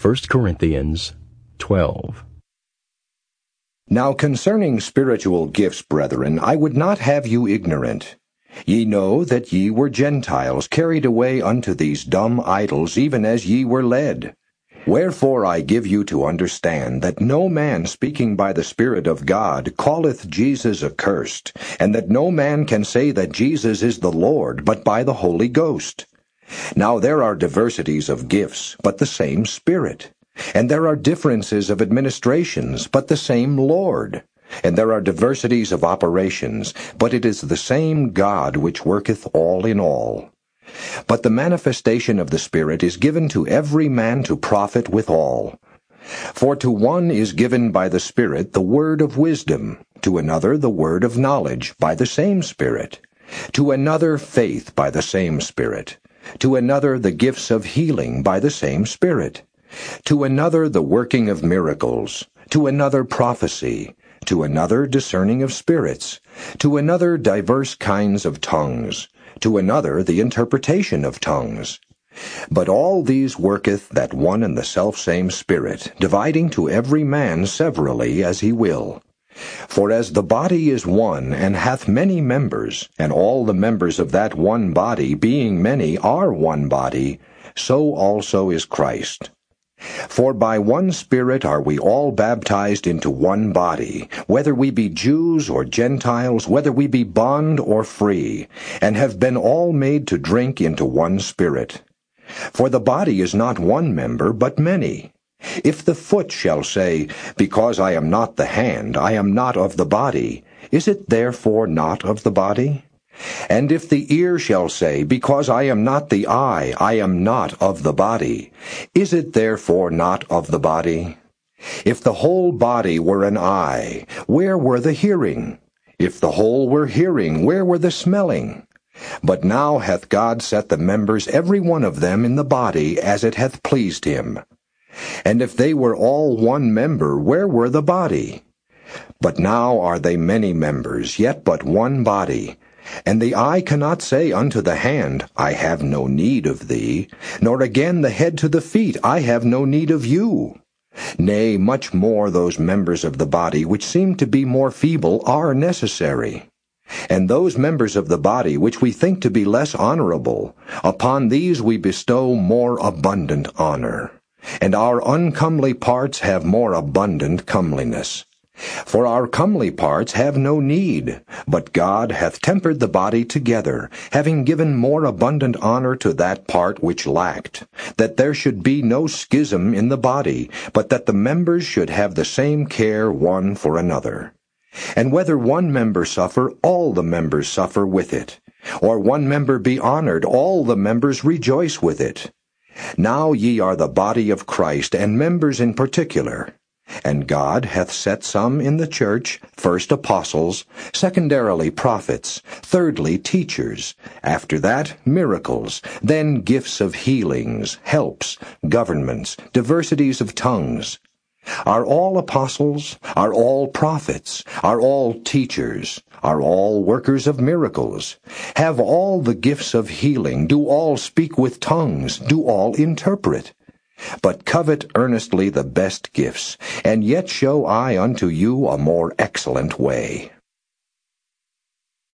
1 Corinthians 12. Now concerning spiritual gifts, brethren, I would not have you ignorant. Ye know that ye were Gentiles carried away unto these dumb idols, even as ye were led. Wherefore I give you to understand that no man speaking by the Spirit of God calleth Jesus accursed, and that no man can say that Jesus is the Lord but by the Holy Ghost. Now there are diversities of gifts, but the same Spirit. And there are differences of administrations, but the same Lord. And there are diversities of operations, but it is the same God which worketh all in all. But the manifestation of the Spirit is given to every man to profit withal. For to one is given by the Spirit the word of wisdom, to another the word of knowledge by the same Spirit, to another faith by the same Spirit, to another the gifts of healing by the same Spirit, to another the working of miracles, to another prophecy, to another discerning of spirits, to another diverse kinds of tongues, to another the interpretation of tongues. But all these worketh that one and the selfsame Spirit, dividing to every man severally as he will. For as the body is one, and hath many members, and all the members of that one body, being many, are one body, so also is Christ. For by one Spirit are we all baptized into one body, whether we be Jews or Gentiles, whether we be bond or free, and have been all made to drink into one Spirit. For the body is not one member, but many. If the foot shall say, Because I am not the hand, I am not of the body, is it therefore not of the body? And if the ear shall say, Because I am not the eye, I am not of the body, is it therefore not of the body? If the whole body were an eye, where were the hearing? If the whole were hearing, where were the smelling? But now hath God set the members every one of them in the body as it hath pleased him. And if they were all one member, where were the body? But now are they many members, yet but one body. And the eye cannot say unto the hand, I have no need of thee, nor again the head to the feet, I have no need of you. Nay, much more those members of the body which seem to be more feeble are necessary. And those members of the body which we think to be less honorable, upon these we bestow more abundant honor. And our uncomely parts have more abundant comeliness. For our comely parts have no need, but God hath tempered the body together, having given more abundant honor to that part which lacked, that there should be no schism in the body, but that the members should have the same care one for another. And whether one member suffer, all the members suffer with it. Or one member be honored, all the members rejoice with it. Now ye are the body of Christ, and members in particular. And God hath set some in the church, first apostles, secondarily prophets, thirdly teachers, after that miracles, then gifts of healings, helps, governments, diversities of tongues. Are all apostles? Are all prophets? Are all teachers? Are all workers of miracles? Have all the gifts of healing? Do all speak with tongues? Do all interpret? But covet earnestly the best gifts, and yet show I unto you a more excellent way.